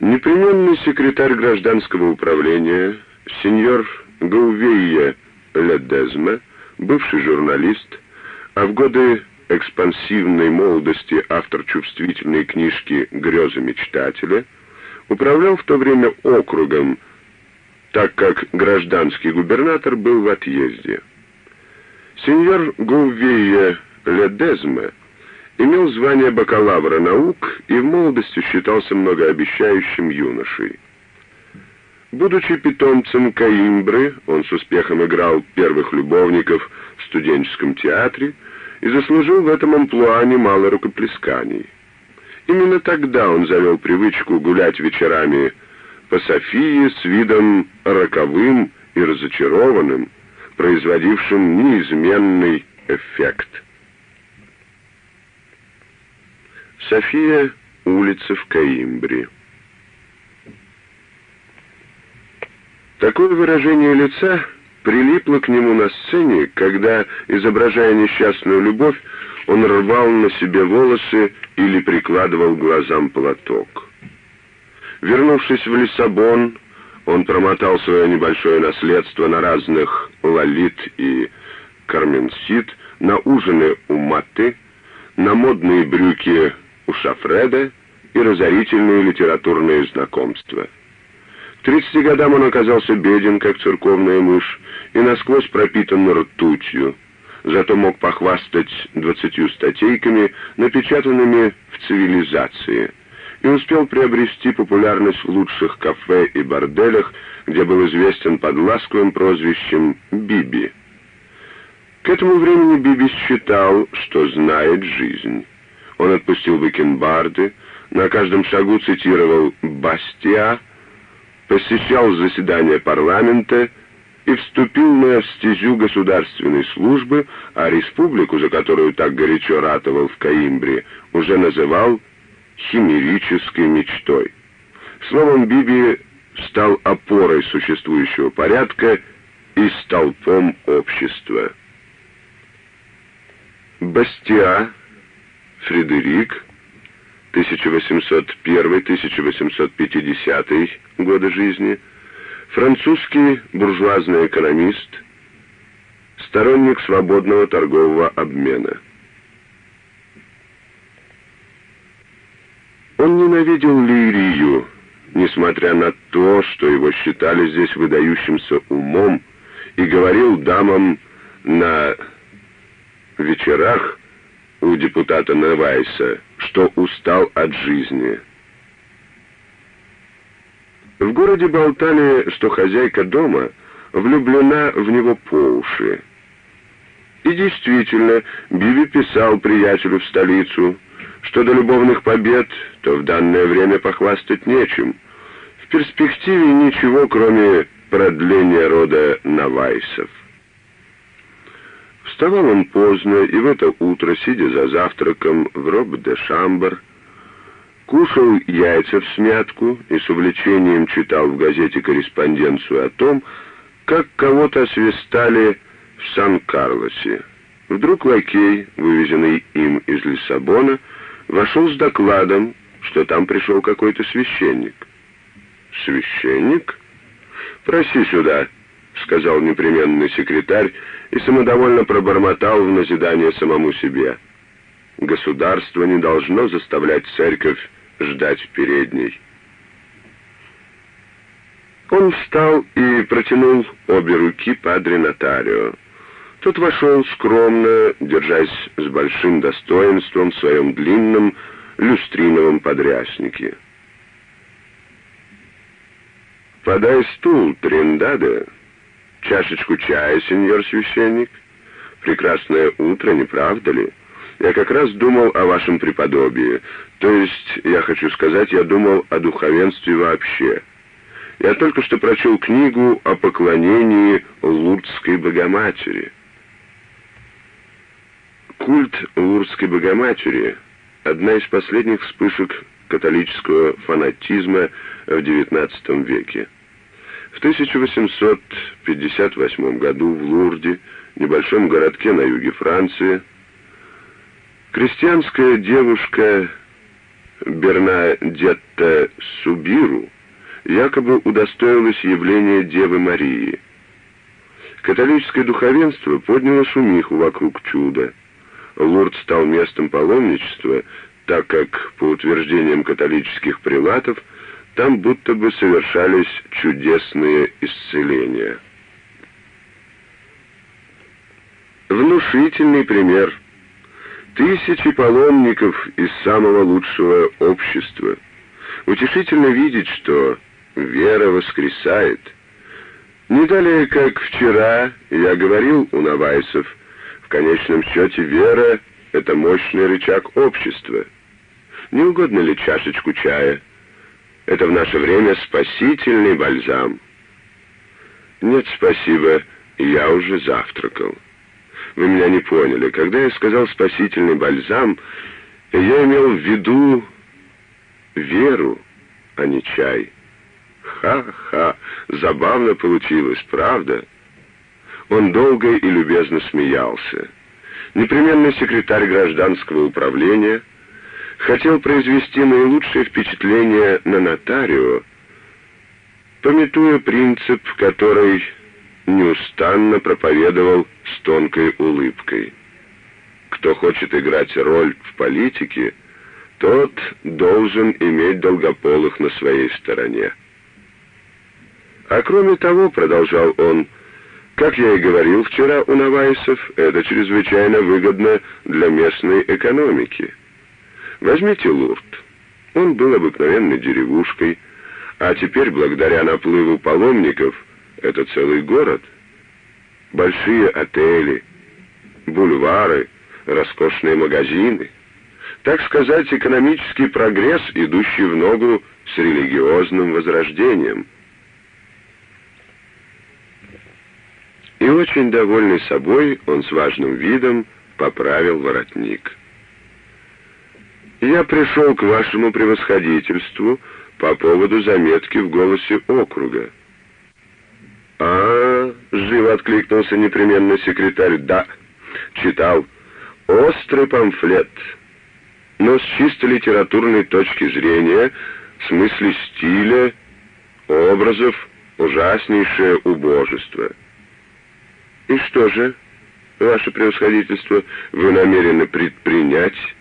Непременный секретарь гражданского управления, сеньор Гаувейе Ледезме, бывший журналист, а в годы экспансивной молодости автор чувствительной книжки «Грезы мечтателя», управлял в то время округом, так как гражданский губернатор был в отъезде. Сеньор Гувея Ледезме имел звание бакалавра наук и в молодости считался многообещающим юношей. Будучи питомцем Каимбры, он с успехом играл первых любовников в студенческом театре и заслужил в этом амплуа немало рукоплесканий. Именно тогда он завел привычку гулять вечерами по Софии с видом роковым и разочарованным, производившим неизменный эффект. София, улица в Каимбре. Такое выражение лица прилипло к нему на сцене, когда, изображая несчастную любовь, он рвал на себе волосы или прикладывал глазам платок. Вернувшись в Лиссабон, он промотал свое небольшое наследство на разных лолит и карменсит, на ужины у Матты, на модные брюки у Шафреда и разорительные литературные знакомства. К 30 годам он оказался беден, как церковная мышь, и насквозь пропитан ртутью, зато мог похвастать двадцатью статейками, напечатанными в цивилизации, и успел приобрести популярность в лучших кафе и борделях, где был известен под ласковым прозвищем «Биби». К этому времени Биби считал, что знает жизнь. Он отпустил бакенбарды, на каждом шагу цитировал «Бастиа», посещал заседания парламента и вступил на стезю государственной службы, а республику, за которую так горячо ратовал в Каимбре, уже называл химерической мечтой. Словом, Биби стал опорой существующего порядка и столпом общества. Бастиа, Фредерик, 1801-1850 годы жизни, французский буржуазный экономист, сторонник свободного торгового обмена. Он ненавидел лирию, несмотря на то, что его считали здесь выдающимся умом, и говорил дамам на вечерах у депутата Невайса, что устал от жизни. В городе болтали, что хозяйка дома влюблена в него по уши. И действительно, Биби писал приятелю в столицу, что до любовных побед, то в данное время похвастать нечем. В перспективе ничего, кроме продления рода Навайсов. Вставал он поздно, и в это утро, сидя за завтраком в роб-де-шамбр, кушал яйца в смятку и с увлечением читал в газете корреспонденцию о том, как кого-то освистали в Сан-Карлосе. Вдруг лакей, вывезенный им из Лиссабона, вошел с докладом, что там пришел какой-то священник. «Священник? Проси сюда», — сказал непременный секретарь и самодовольно пробормотал в назидание самому себе. «Государство не должно заставлять церковь ждать в передней». Он встал и протянул обе руки падре Нотарио. Тот вошел скромно, держась с большим достоинством в своем длинном люстриновом подряснике. «Подай стул, Триндаде», Чашечку чая, сеньор священник? Прекрасное утро, не правда ли? Я как раз думал о вашем преподобии. То есть, я хочу сказать, я думал о духовенстве вообще. Я только что прочел книгу о поклонении Лурдской Богоматери. Культ Лурдской Богоматери — одна из последних вспышек католического фанатизма в XIX веке. В 1858 году в Лурде, небольшом городке на юге Франции, крестьянская девушка Бернадетта Субиру якобы удостоилась явления Девы Марии. Католическое духовенство подняло шумиху вокруг чуда. Лурд стал местом паломничества, так как, по утверждениям католических прилатов, там будто бы совершались чудесные исцеления. Внушительный пример. Тысячи паломников из самого лучшего общества. Утешительно видеть, что вера воскресает. Не далее, как вчера, я говорил у Навайсов, в конечном счете вера — это мощный рычаг общества. Не угодно ли чашечку чая? Это в наше время спасительный бальзам. Нет, спасибо, я уже завтракал. Вы меня не поняли. Когда я сказал спасительный бальзам, я имел в виду веру, а не чай. Ха-ха, забавно получилось, правда? Он долго и любезно смеялся. Непременный секретарь гражданского управления хотел произвести наилучшее впечатление на нотарио, пометуя принцип, который неустанно проповедовал с тонкой улыбкой. Кто хочет играть роль в политике, тот должен иметь долгополых на своей стороне. А кроме того, продолжал он, как я и говорил вчера у Навайсов, это чрезвычайно выгодно для местной экономики. Возьмите Лурд. Он был обыкновенной деревушкой, а теперь, благодаря наплыву паломников, это целый город. Большие отели, бульвары, роскошные магазины. Так сказать, экономический прогресс, идущий в ногу с религиозным возрождением. И очень довольный собой, он с важным видом поправил воротник. «Я пришел к вашему превосходительству по поводу заметки в голосе округа». «А, — живо откликнулся непременно секретарь, — да, читал. Острый памфлет, но с чисто литературной точки зрения, в смысле стиля, образов, ужаснейшее убожество». «И что же, ваше превосходительство, вы намерены предпринять?»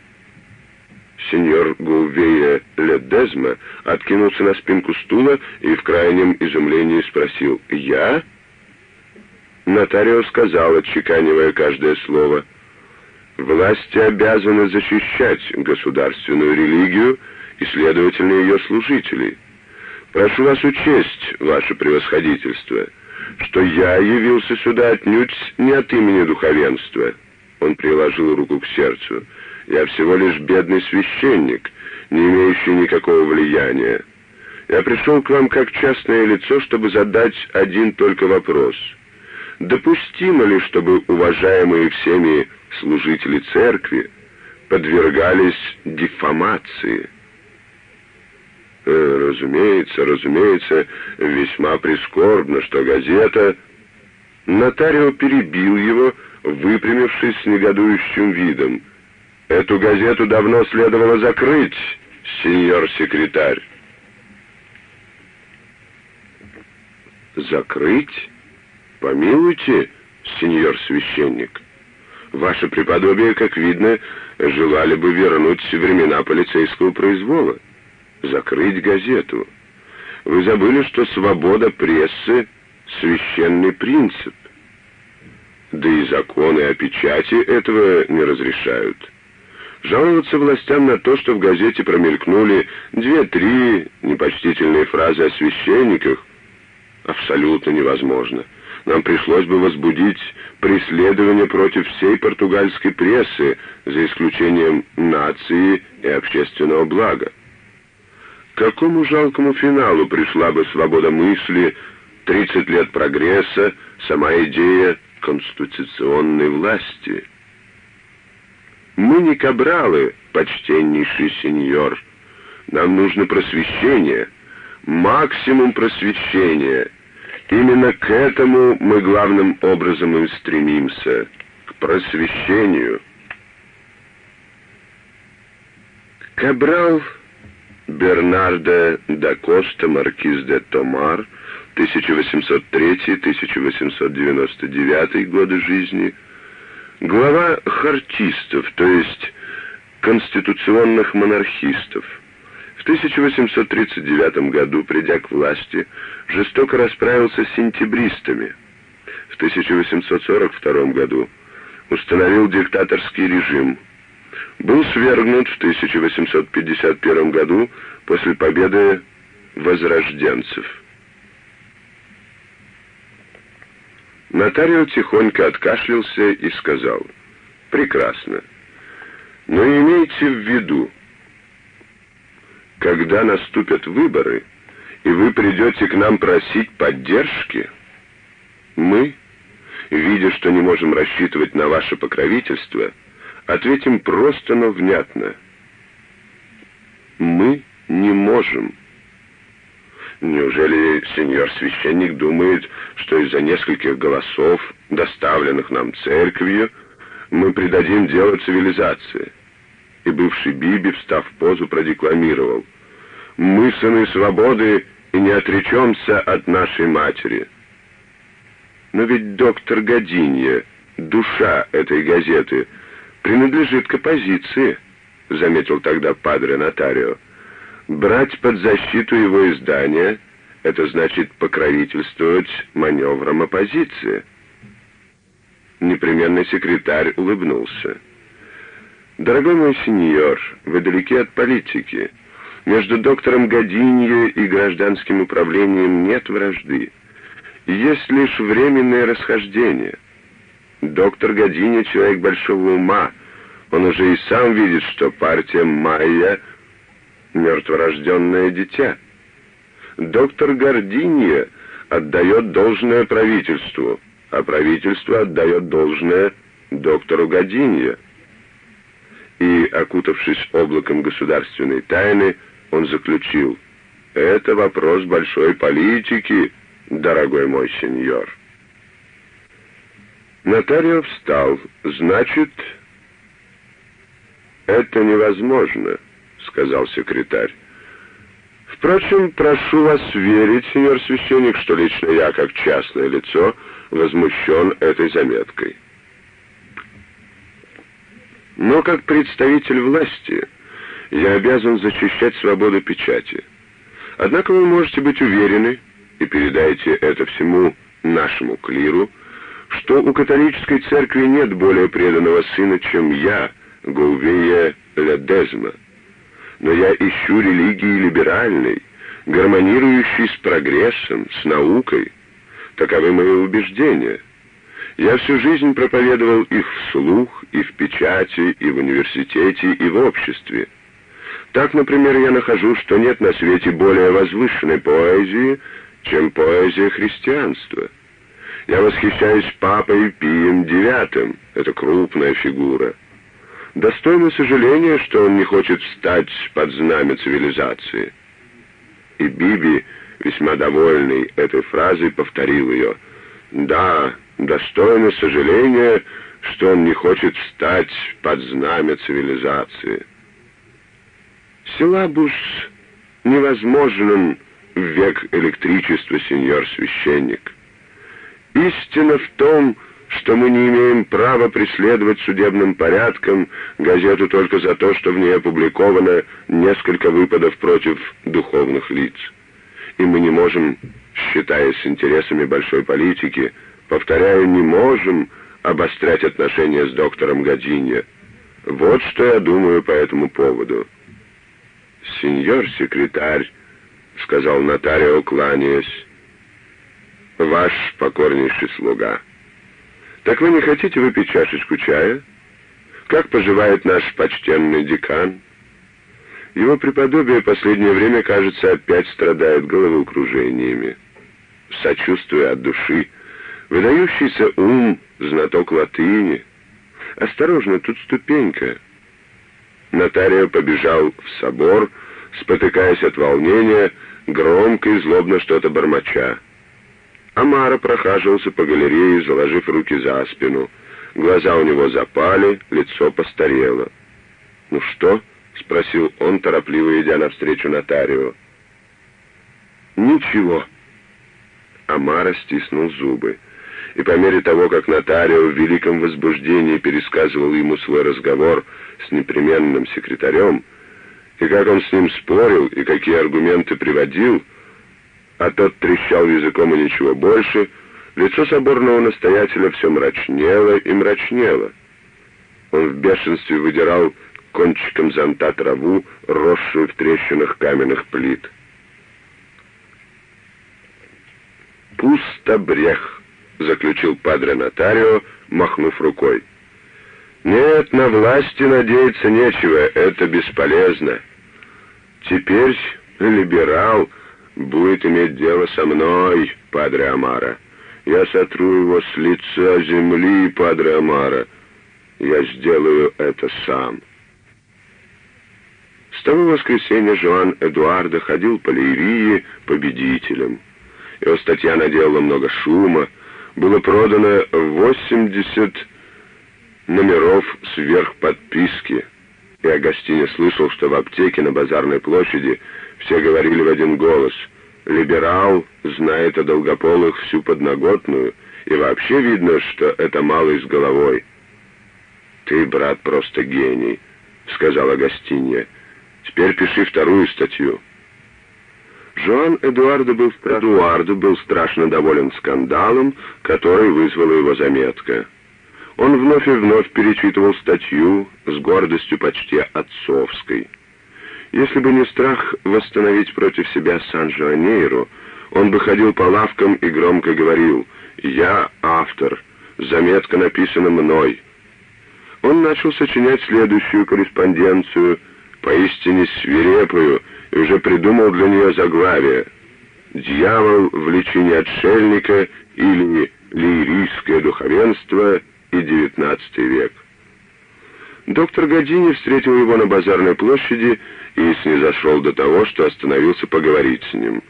Сеньор Гулвея Ледезма откинулся на спинку стула и в крайнем изумлении спросил «Я?» Нотариус сказал, отчеканивая каждое слово, «Власти обязаны защищать государственную религию и, следовательно, ее служителей. Прошу вас учесть, ваше превосходительство» что я явился сюда отнюдь не от имени духовенства. Он приложил руку к сердцу. Я всего лишь бедный священник, не имеющий никакого влияния. Я пришел к вам как частное лицо, чтобы задать один только вопрос. Допустимо ли, чтобы уважаемые всеми служители церкви подвергались дефамации? Э, разумеется, разумеется, весьма прискорбно, что газета... Нотарио перебил его, выпрямившись с негодующим видом. «Эту газету давно следовало закрыть, сеньор секретарь». «Закрыть? Помилуйте, сеньор священник. Ваше преподобие, как видно, желали бы вернуть времена полицейского произвола» закрыть газету. Вы забыли, что свобода прессы — священный принцип. Да и законы о печати этого не разрешают. Жаловаться властям на то, что в газете промелькнули две-три непочтительные фразы о священниках, абсолютно невозможно. Нам пришлось бы возбудить преследование против всей португальской прессы, за исключением нации и общественного блага какому жалкому финалу пришла бы свобода мысли, 30 лет прогресса, сама идея конституционной власти? Мы не кабралы, почтеннейший сеньор. Нам нужно просвещение, максимум просвещения. Именно к этому мы главным образом и стремимся, к просвещению. Кабрал Бернардо да Коста, маркиз де Томар, 1803-1899 годы жизни, глава хартистов, то есть конституционных монархистов. В 1839 году, придя к власти, жестоко расправился с сентябристами. В 1842 году установил диктаторский режим. Был свергнут в 1851 году после победы возрожденцев. Нотарио тихонько откашлялся и сказал, «Прекрасно. Но имейте в виду, когда наступят выборы, и вы придете к нам просить поддержки, мы, видя, что не можем рассчитывать на ваше покровительство, ответим просто, но внятно. Мы не можем. Неужели сеньор священник думает, что из-за нескольких голосов, доставленных нам церковью, мы придадим дело цивилизации?» И бывший Биби, встав в позу, продекламировал. «Мы сыны свободы и не отречемся от нашей матери». Но ведь доктор Годинье, душа этой газеты, принадлежит к оппозиции, заметил тогда падре Нотарио. Брать под защиту его издания — это значит покровительствовать маневрам оппозиции. Непременный секретарь улыбнулся. «Дорогой мой сеньор, вы далеки от политики. Между доктором Годинье и гражданским управлением нет вражды. Есть лишь временное расхождение. Доктор Годинье — человек большого ума. Он уже и сам видит, что партия Майя — мертворожденное дитя. Доктор Гординье отдает должное правительству, а правительство отдает должное доктору Годинье. И, окутавшись облаком государственной тайны, он заключил, «Это вопрос большой политики, дорогой мой сеньор». Нотарио встал. «Значит, это невозможно». — сказал секретарь. «Впрочем, прошу вас верить, сеньор священник, что лично я, как частное лицо, возмущен этой заметкой. Но как представитель власти я обязан защищать свободу печати. Однако вы можете быть уверены, и передайте это всему нашему клиру, что у католической церкви нет более преданного сына, чем я, Гулвея Ледезма но я ищу религии либеральной, гармонирующей с прогрессом, с наукой. Таковы мои убеждения. Я всю жизнь проповедовал их вслух, и в печати, и в университете, и в обществе. Так, например, я нахожу, что нет на свете более возвышенной поэзии, чем поэзия христианства. Я восхищаюсь папой Пием IX, это крупная фигура. Достойно сожаления, что он не хочет встать под знамя цивилизации. И Биби, весьма довольный этой фразой, повторил ее. Да, достойно сожаления, что он не хочет встать под знамя цивилизации. Силабус невозможен в век электричества, сеньор священник. Истина в том, что что мы не имеем права преследовать судебным порядком газету только за то, что в ней опубликовано несколько выпадов против духовных лиц. И мы не можем, считаясь интересами большой политики, повторяю, не можем обострять отношения с доктором Гадинье. Вот что я думаю по этому поводу. «Сеньор секретарь», — сказал нотарио, кланяясь, — «ваш покорнейший слуга». Так вы не хотите выпить чашечку чая? Как поживает наш почтенный декан? Его преподобие последнее время, кажется, опять страдает головокружениями. Сочувствуя от души, выдающийся ум, знаток латыни. Осторожно, тут ступенька. Нотарио побежал в собор, спотыкаясь от волнения, громко и злобно что-то бормоча. Амара прохаживался по галерее, заложив руки за спину. Глаза у него запали, лицо постарело. «Ну что?» — спросил он, торопливо идя навстречу нотарио. «Ничего». Амара стиснул зубы. И по мере того, как нотарио в великом возбуждении пересказывал ему свой разговор с непременным секретарем, и как он с ним спорил, и какие аргументы приводил, а тот трещал языком и ничего больше, лицо соборного настоятеля все мрачнело и мрачнело. Он в бешенстве выдирал кончиком зонта траву, росшую в трещинах каменных плит. «Пустобрех», — заключил падре Нотарио, махнув рукой. «Нет, на власти надеяться нечего, это бесполезно. Теперь либерал будет иметь дело со мной, падре Амара. Я сотру его с лица земли, падре Амара. Я сделаю это сам». С того воскресенья Жоан Эдуарда ходил по Лейрии победителем. Его статья наделала много шума. Было продано 80 номеров сверх подписки. И Агастине слышал, что в аптеке на базарной площади все говорили в один голос. Либерал знает о долгополых всю подноготную, и вообще видно, что это малый с головой. «Ты, брат, просто гений», — сказала Агастинья. Теперь пиши вторую статью. Жоан Эдуардо был, Эдуардо был страшно доволен скандалом, который вызвала его заметка. Он вновь и вновь перечитывал статью с гордостью почти отцовской. Если бы не страх восстановить против себя Сан-Жуанейру, он бы ходил по лавкам и громко говорил «Я автор, заметка написана мной». Он начал сочинять следующую корреспонденцию – поистине свирепую, и уже придумал для нее заглавие «Дьявол в личине отшельника» или «Лирийское духовенство и XIX век». Доктор Години встретил его на базарной площади и снизошел до того, что остановился поговорить с ним.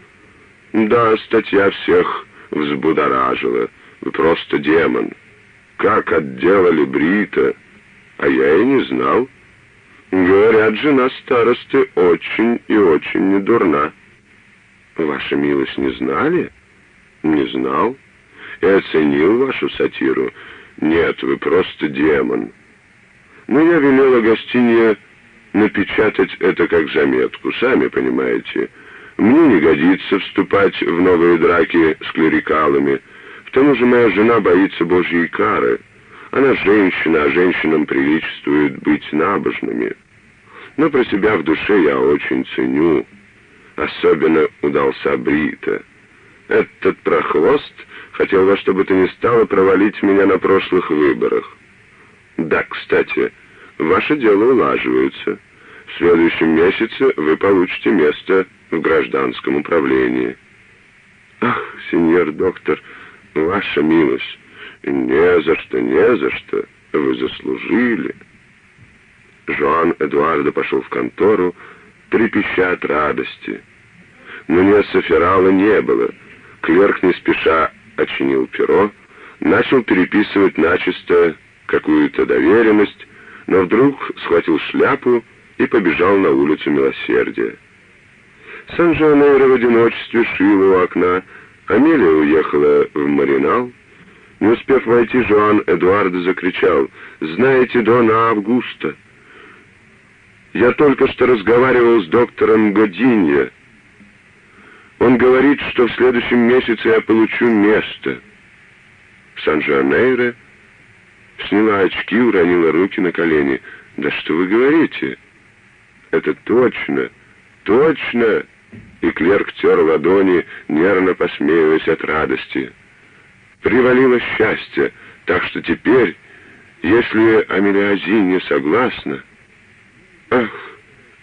«Да, статья всех взбудоражила. Вы просто демон. Как отделали Брита, а я и не знал». Говорят, жена старосты очень и очень недурна. Ваша милость не знали? Не знал. И оценил вашу сатиру. Нет, вы просто демон. Но я велела гостине напечатать это как заметку, сами понимаете. Мне не годится вступать в новые драки с клерикалами. К тому же моя жена боится Божьей кары. Она женщина, а женщинам приличествует быть набожными. Но про себя в душе я очень ценю. Особенно удался Брита. Этот прохвост хотел во что бы то ни стало провалить меня на прошлых выборах. Да, кстати, ваше дело улаживается. В следующем месяце вы получите место в гражданском управлении. Ах, сеньор доктор, ваша милость, не за что, не за что, вы заслужили. Жоан Эдуардо пошел в контору, трепеща от радости. Но ни Соферала не было. Клерк не спеша очинил перо, начал переписывать начисто какую-то доверенность, но вдруг схватил шляпу и побежал на улицу Милосердия. Сан-Жанейро в одиночестве шил у окна, Амелия уехала в Маринал. Не успев войти, Жоан Эдуардо закричал «Знаете Дона Августа?» Я только что разговаривал с доктором Годинье. Он говорит, что в следующем месяце я получу место. Сан-Жанейро сняла очки, уронила руки на колени. «Да что вы говорите?» «Это точно, точно!» И клерк тер ладони, нервно посмеиваясь от радости. Привалило счастье, так что теперь, если Амелиази не согласна, «Ах,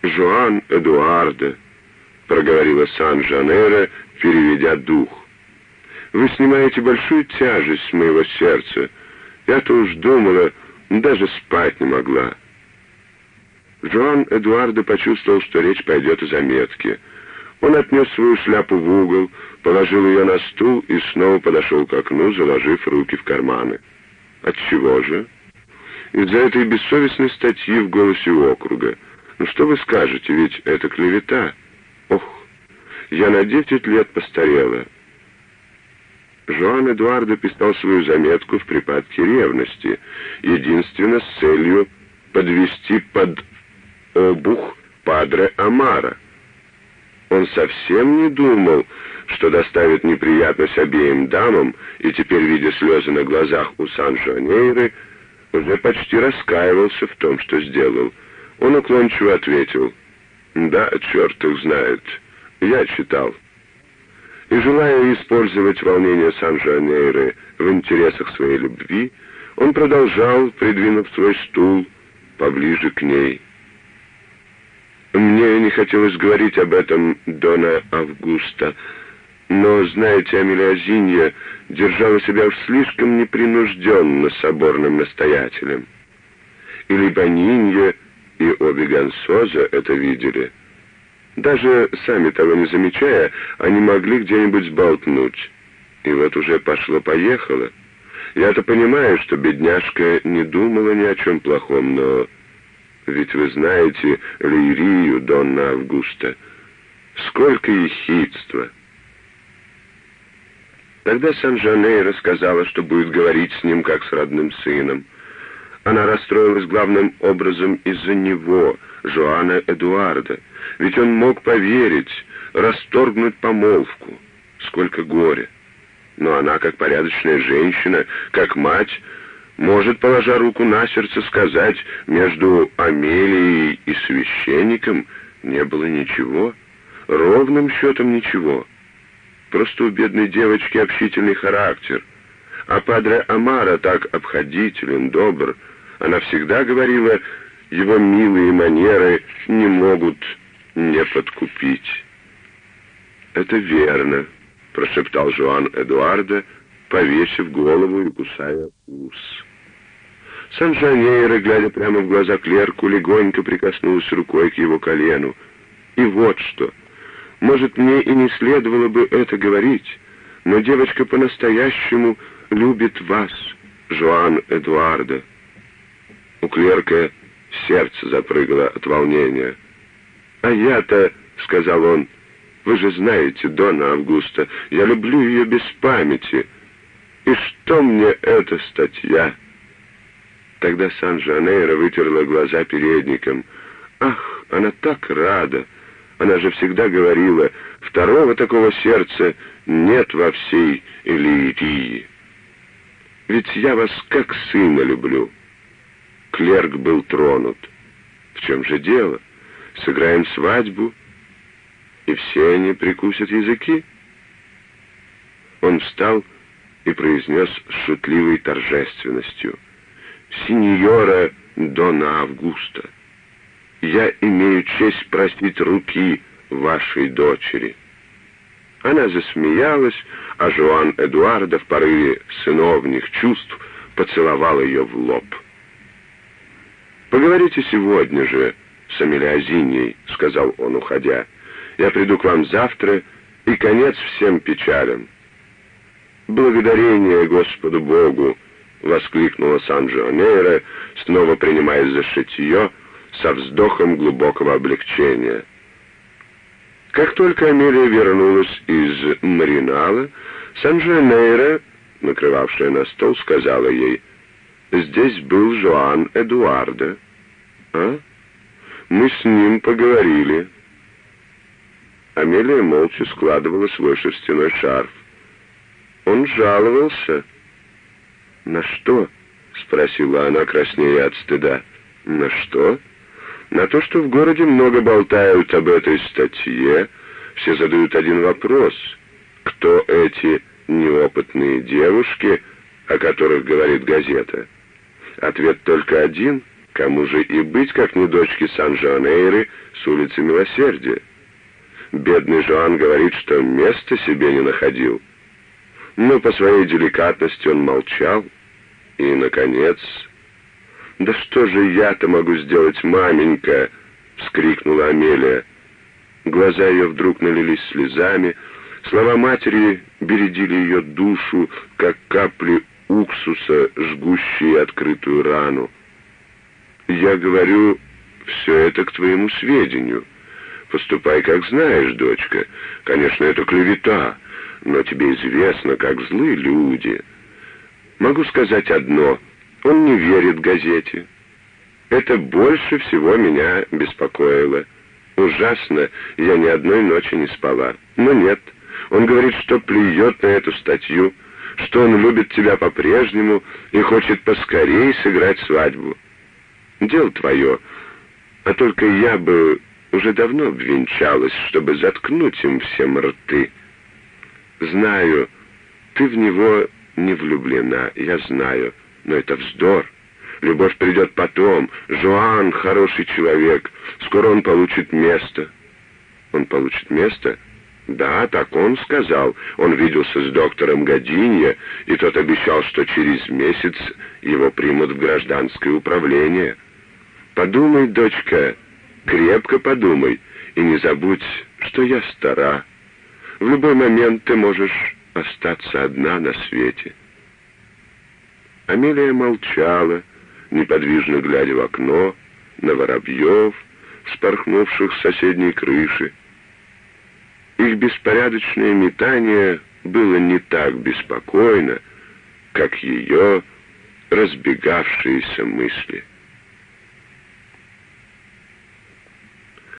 Жуан Эдуарде», — проговорила Сан-Жанера, переведя дух. «Вы снимаете большую тяжесть с моего сердца. Я-то уж думала, даже спать не могла». Жуан Эдуардо почувствовал, что речь пойдет о заметке. Он отнес свою шляпу в угол, положил ее на стул и снова подошел к окну, заложив руки в карманы. Отчего же? из-за этой бессовестной статьи в «Голосе округа». Ну что вы скажете, ведь это клевета. Ох, я на десять лет постарела. Жоан Эдуардо писал свою заметку в припадке ревности, единственно с целью подвести под обух Падре Амара. Он совсем не думал, что доставит неприятность обеим дамам, и теперь, видя слезы на глазах у Сан-Жуанейры, уже почти раскаивался в том, что сделал. Он уклончиво ответил, «Да, черт их знает, я читал». И желая использовать волнение Сан-Жанейры в интересах своей любви, он продолжал, придвинув свой стул поближе к ней. Мне не хотелось говорить об этом Дона Августа, но, знаете, Амелиазинья держала себя уж слишком непринужденно соборным настоятелем. И Либанинья, и обе Гансоза это видели. Даже сами того не замечая, они могли где-нибудь сболтнуть. И вот уже пошло-поехало. Я-то понимаю, что бедняжка не думала ни о чем плохом, но... Ведь вы знаете Лирию, Донна Августа. Сколько ехидства! Тогда Сан-Жаней рассказала, что будет говорить с ним как с родным сыном. Она расстроилась главным образом из-за него, Жоана Эдуарда, ведь он мог поверить, расторгнуть помолвку. Сколько горя! Но она, как порядочная женщина, как мать, может, положа руку на сердце, сказать, между Амелией и священником не было ничего, ровным счетом ничего. Просто у бедной девочки общительный характер. А падре Амара так обходителен, добр. Она всегда говорила, его милые манеры не могут не подкупить. «Это верно», — прошептал Жуан Эдуарда, повесив голову и кусая ус. Сан-Жанейро, глядя прямо в глаза клерку, легонько прикоснулась рукой к его колену. И вот что. Может, мне и не следовало бы это говорить, но девочка по-настоящему любит вас, Жуан Эдуарда. У клерка сердце запрыгало от волнения. «А я-то», — сказал он, — «вы же знаете, Дона Августа, я люблю ее без памяти. И что мне эта статья?» Тогда Сан-Жанейро вытерла глаза передником. «Ах, она так рада! Она же всегда говорила, второго такого сердца нет во всей Элирии. Ведь я вас как сына люблю». Клерк был тронут. «В чем же дело? Сыграем свадьбу, и все они прикусят языки?» Он встал и произнес с шутливой торжественностью — сеньора Дона Августа, я имею честь просить руки вашей дочери». Она засмеялась, а Жуан Эдуарда в порыве сыновних чувств поцеловал ее в лоб. «Поговорите сегодня же с Амелиазиньей», — сказал он, уходя. «Я приду к вам завтра, и конец всем печалям». «Благодарение Господу Богу!» — воскликнула Сан-Джонейро, снова принимаясь за шитье, со вздохом глубокого облегчения. Как только Амелия вернулась из Маринала, Сан-Джонейро, накрывавшая на стол, сказала ей, «Здесь был Жоан Эдуардо». «А? Мы с ним поговорили». Амелия молча складывала свой шерстяной шарф. «Он жаловался», «На что?» — спросила она, краснея от стыда. «На что?» «На то, что в городе много болтают об этой статье. Все задают один вопрос. Кто эти неопытные девушки, о которых говорит газета?» Ответ только один. Кому же и быть, как не дочки Сан-Жоанейры с улицы Милосердия? Бедный Жоан говорит, что места себе не находил но по своей деликатности он молчал. И, наконец... «Да что же я-то могу сделать, маменька?» — вскрикнула Амелия. Глаза ее вдруг налились слезами, слова матери бередили ее душу, как капли уксуса, жгущие открытую рану. «Я говорю, все это к твоему сведению. Поступай, как знаешь, дочка. Конечно, это клевета, но тебе известно, как злы люди. Могу сказать одно. Он не верит газете. Это больше всего меня беспокоило. Ужасно, я ни одной ночи не спала. Но нет, он говорит, что плюет на эту статью, что он любит тебя по-прежнему и хочет поскорее сыграть свадьбу. Дело твое, а только я бы уже давно обвенчалась, чтобы заткнуть им всем рты. Знаю, ты в него не влюблена, я знаю, но это вздор. Любовь придет потом. Жуан хороший человек. Скоро он получит место. Он получит место? Да, так он сказал. Он виделся с доктором Годинье, и тот обещал, что через месяц его примут в гражданское управление. Подумай, дочка, крепко подумай, и не забудь, что я стара. В любой момент ты можешь остаться одна на свете. Амелия молчала, неподвижно глядя в окно, на воробьев, вспорхнувших с соседней крыши. Их беспорядочное метание было не так беспокойно, как ее разбегавшиеся мысли.